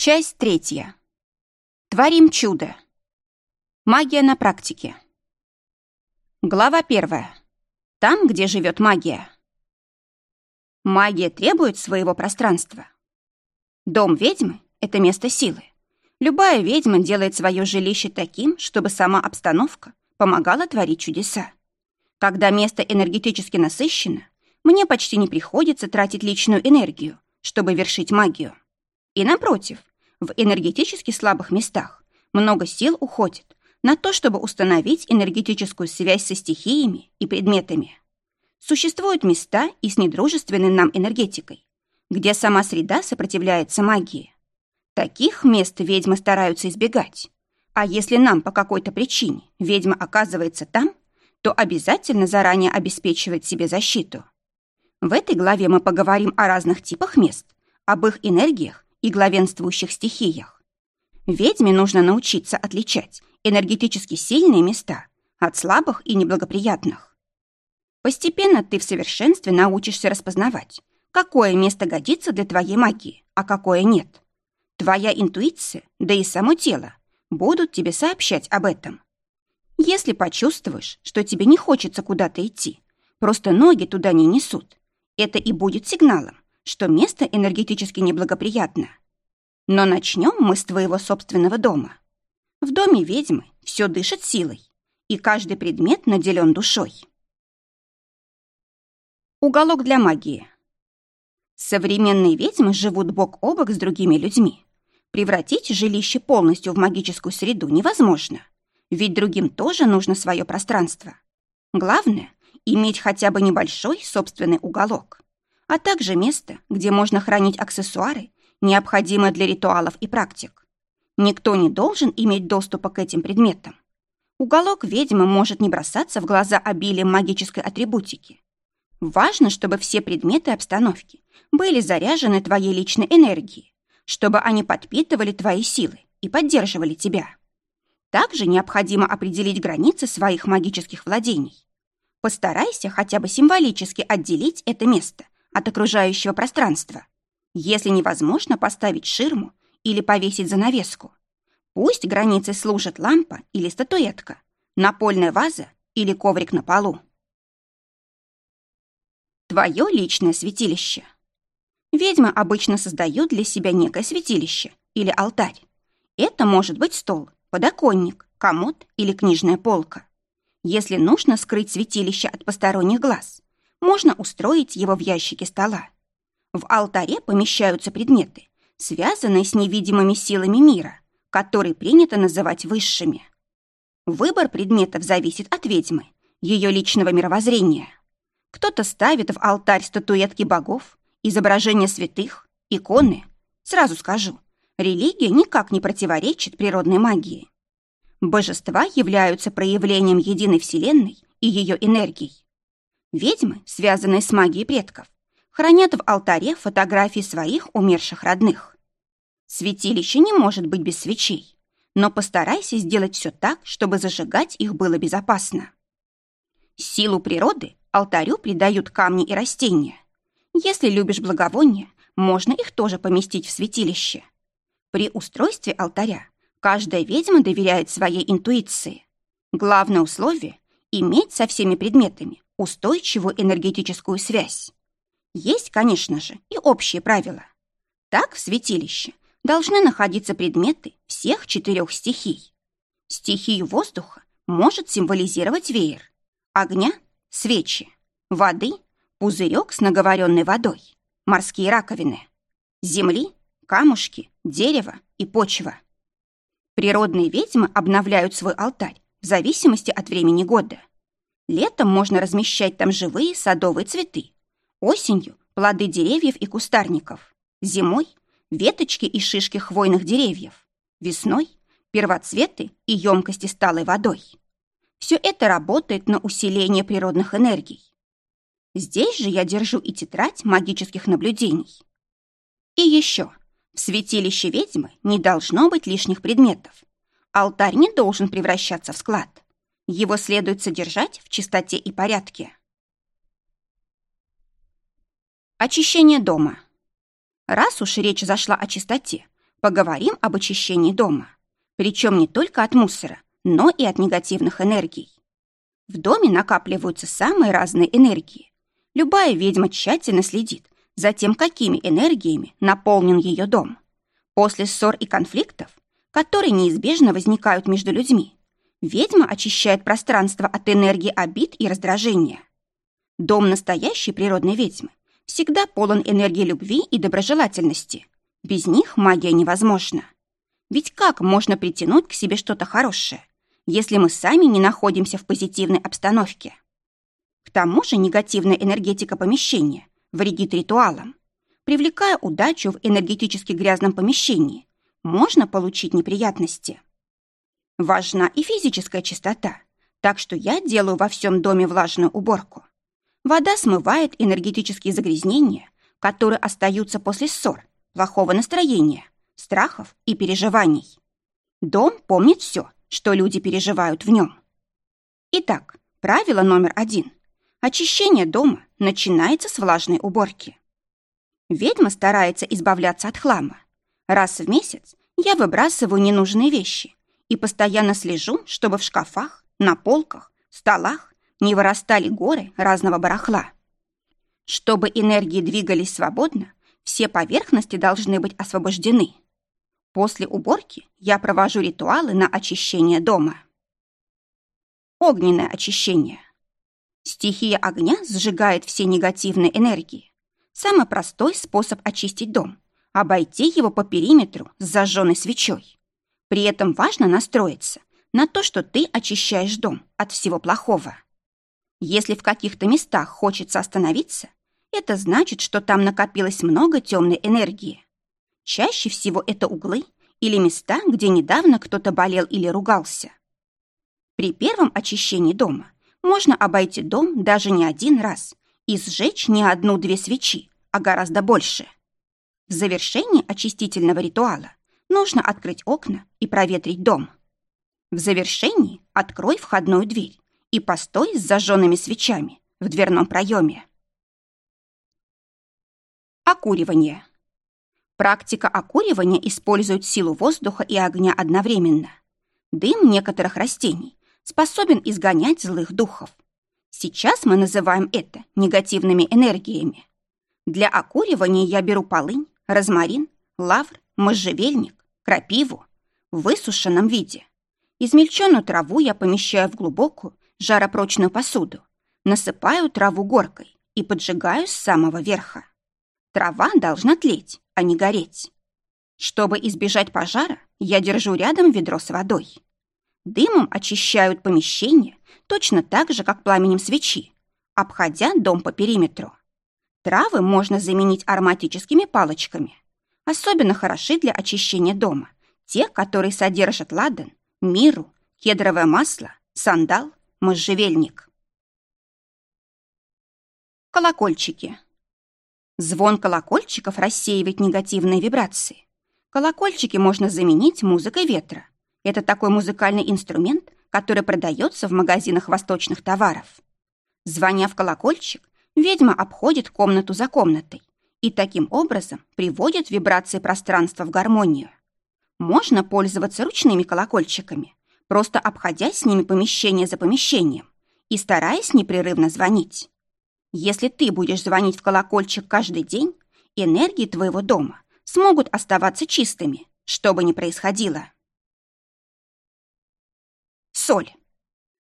Часть третья. Творим чудо. Магия на практике. Глава первая. Там, где живет магия. Магия требует своего пространства. Дом ведьмы — это место силы. Любая ведьма делает свое жилище таким, чтобы сама обстановка помогала творить чудеса. Когда место энергетически насыщено, мне почти не приходится тратить личную энергию, чтобы вершить магию. И напротив, в энергетически слабых местах много сил уходит на то, чтобы установить энергетическую связь со стихиями и предметами. Существуют места и с недружественной нам энергетикой, где сама среда сопротивляется магии. Таких мест ведьмы стараются избегать. А если нам по какой-то причине ведьма оказывается там, то обязательно заранее обеспечивает себе защиту. В этой главе мы поговорим о разных типах мест, об их энергиях и главенствующих стихиях. Ведьме нужно научиться отличать энергетически сильные места от слабых и неблагоприятных. Постепенно ты в совершенстве научишься распознавать, какое место годится для твоей магии, а какое нет. Твоя интуиция, да и само тело будут тебе сообщать об этом. Если почувствуешь, что тебе не хочется куда-то идти, просто ноги туда не несут, это и будет сигналом, что место энергетически неблагоприятно. Но начнем мы с твоего собственного дома. В доме ведьмы все дышит силой, и каждый предмет наделен душой. Уголок для магии. Современные ведьмы живут бок о бок с другими людьми. Превратить жилище полностью в магическую среду невозможно, ведь другим тоже нужно свое пространство. Главное — иметь хотя бы небольшой собственный уголок а также место, где можно хранить аксессуары, необходимые для ритуалов и практик. Никто не должен иметь доступа к этим предметам. Уголок ведьмы может не бросаться в глаза обилием магической атрибутики. Важно, чтобы все предметы обстановки были заряжены твоей личной энергией, чтобы они подпитывали твои силы и поддерживали тебя. Также необходимо определить границы своих магических владений. Постарайся хотя бы символически отделить это место от окружающего пространства. Если невозможно поставить ширму или повесить занавеску, пусть границей служат лампа или статуэтка, напольная ваза или коврик на полу. Твое личное святилище. Ведьмы обычно создают для себя некое святилище или алтарь. Это может быть стол, подоконник, комод или книжная полка. Если нужно скрыть святилище от посторонних глаз, можно устроить его в ящике стола. В алтаре помещаются предметы, связанные с невидимыми силами мира, которые принято называть высшими. Выбор предметов зависит от ведьмы, ее личного мировоззрения. Кто-то ставит в алтарь статуэтки богов, изображения святых, иконы. Сразу скажу, религия никак не противоречит природной магии. Божества являются проявлением единой вселенной и ее энергий. Ведьмы, связанные с магией предков, хранят в алтаре фотографии своих умерших родных. Святилище не может быть без свечей, но постарайся сделать все так, чтобы зажигать их было безопасно. Силу природы алтарю придают камни и растения. Если любишь благовония, можно их тоже поместить в святилище. При устройстве алтаря каждая ведьма доверяет своей интуиции. Главное условие — иметь со всеми предметами устойчивую энергетическую связь. Есть, конечно же, и общие правила. Так в святилище должны находиться предметы всех четырех стихий. Стихию воздуха может символизировать веер, огня – свечи, воды – пузырек с наговоренной водой, морские раковины, земли – камушки, дерево и почва. Природные ведьмы обновляют свой алтарь в зависимости от времени года. Летом можно размещать там живые садовые цветы. Осенью – плоды деревьев и кустарников. Зимой – веточки и шишки хвойных деревьев. Весной – первоцветы и емкости с талой водой. Все это работает на усиление природных энергий. Здесь же я держу и тетрадь магических наблюдений. И еще. В святилище ведьмы не должно быть лишних предметов. Алтарь не должен превращаться в склад. Его следует содержать в чистоте и порядке. Очищение дома. Раз уж речь зашла о чистоте, поговорим об очищении дома. Причем не только от мусора, но и от негативных энергий. В доме накапливаются самые разные энергии. Любая ведьма тщательно следит за тем, какими энергиями наполнен ее дом. После ссор и конфликтов, которые неизбежно возникают между людьми, ведьма очищает пространство от энергии обид и раздражения. Дом настоящей природной ведьмы всегда полон энергии любви и доброжелательности. Без них магия невозможна. Ведь как можно притянуть к себе что-то хорошее, если мы сами не находимся в позитивной обстановке? К тому же негативная энергетика помещения вредит ритуалам. Привлекая удачу в энергетически грязном помещении, можно получить неприятности. Важна и физическая чистота, так что я делаю во всем доме влажную уборку. Вода смывает энергетические загрязнения, которые остаются после ссор, плохого настроения, страхов и переживаний. Дом помнит все, что люди переживают в нем. Итак, правило номер один. Очищение дома начинается с влажной уборки. Ведьма старается избавляться от хлама. Раз в месяц я выбрасываю ненужные вещи и постоянно слежу, чтобы в шкафах, на полках, столах не вырастали горы разного барахла. Чтобы энергии двигались свободно, все поверхности должны быть освобождены. После уборки я провожу ритуалы на очищение дома. Огненное очищение. Стихия огня сжигает все негативные энергии. Самый простой способ очистить дом – обойти его по периметру с зажженной свечой. При этом важно настроиться на то, что ты очищаешь дом от всего плохого. Если в каких-то местах хочется остановиться, это значит, что там накопилось много темной энергии. Чаще всего это углы или места, где недавно кто-то болел или ругался. При первом очищении дома можно обойти дом даже не один раз и сжечь не одну-две свечи, а гораздо больше. В завершении очистительного ритуала нужно открыть окна и проветрить дом. В завершении открой входную дверь и постой с зажженными свечами в дверном проеме. Окуривание. Практика окуривания использует силу воздуха и огня одновременно. Дым некоторых растений способен изгонять злых духов. Сейчас мы называем это негативными энергиями. Для окуривания я беру полынь, розмарин, лавр, можжевельник, крапиву в высушенном виде. Измельченную траву я помещаю в глубокую, жаропрочную посуду, насыпаю траву горкой и поджигаю с самого верха. Трава должна тлеть, а не гореть. Чтобы избежать пожара, я держу рядом ведро с водой. Дымом очищают помещение точно так же, как пламенем свечи, обходя дом по периметру. Травы можно заменить ароматическими палочками. Особенно хороши для очищения дома те, которые содержат ладан, миру, кедровое масло, сандал, можжевельник. Колокольчики. Звон колокольчиков рассеивает негативные вибрации. Колокольчики можно заменить музыкой ветра. Это такой музыкальный инструмент, который продается в магазинах восточных товаров. Звоня в колокольчик, ведьма обходит комнату за комнатой и таким образом приводит вибрации пространства в гармонию. Можно пользоваться ручными колокольчиками, просто обходя с ними помещение за помещением и стараясь непрерывно звонить. Если ты будешь звонить в колокольчик каждый день, энергии твоего дома смогут оставаться чистыми, что бы ни происходило. Соль.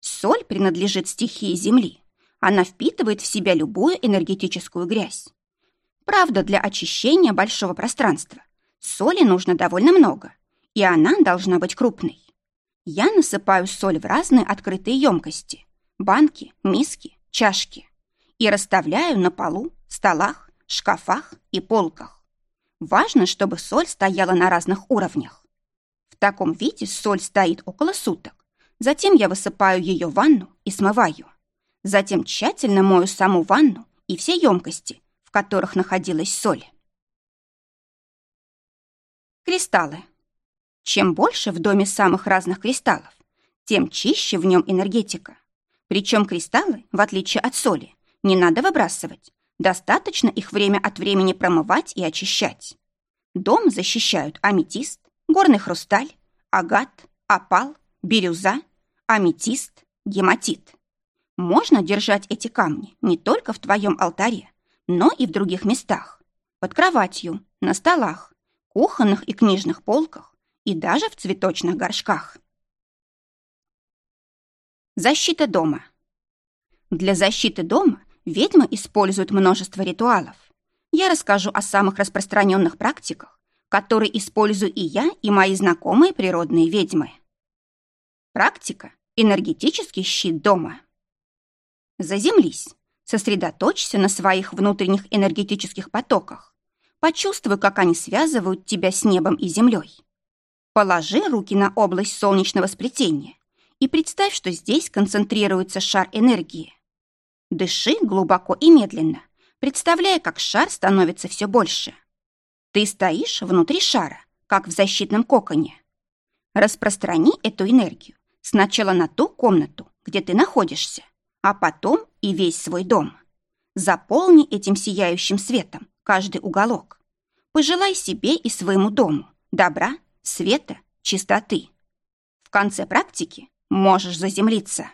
Соль принадлежит стихии Земли. Она впитывает в себя любую энергетическую грязь. Правда, для очищения большого пространства соли нужно довольно много, и она должна быть крупной. Я насыпаю соль в разные открытые емкости – банки, миски, чашки – и расставляю на полу, столах, шкафах и полках. Важно, чтобы соль стояла на разных уровнях. В таком виде соль стоит около суток. Затем я высыпаю ее в ванну и смываю. Затем тщательно мою саму ванну и все емкости, в которых находилась соль. Кристаллы. Чем больше в доме самых разных кристаллов, тем чище в нем энергетика. Причем кристаллы, в отличие от соли, не надо выбрасывать. Достаточно их время от времени промывать и очищать. Дом защищают аметист, горный хрусталь, агат, опал, бирюза, аметист, гематит. Можно держать эти камни не только в твоем алтаре, но и в других местах. Под кроватью, на столах, кухонных и книжных полках и даже в цветочных горшках. Защита дома. Для защиты дома ведьмы используют множество ритуалов. Я расскажу о самых распространенных практиках, которые использую и я, и мои знакомые природные ведьмы. Практика – энергетический щит дома. Заземлись, сосредоточься на своих внутренних энергетических потоках. Почувствуй, как они связывают тебя с небом и землей. Положи руки на область солнечного сплетения и представь, что здесь концентрируется шар энергии. Дыши глубоко и медленно, представляя, как шар становится все больше. Ты стоишь внутри шара, как в защитном коконе. Распространи эту энергию сначала на ту комнату, где ты находишься, а потом и весь свой дом. Заполни этим сияющим светом каждый уголок. Пожелай себе и своему дому добра, света, чистоты. В конце практики можешь заземлиться.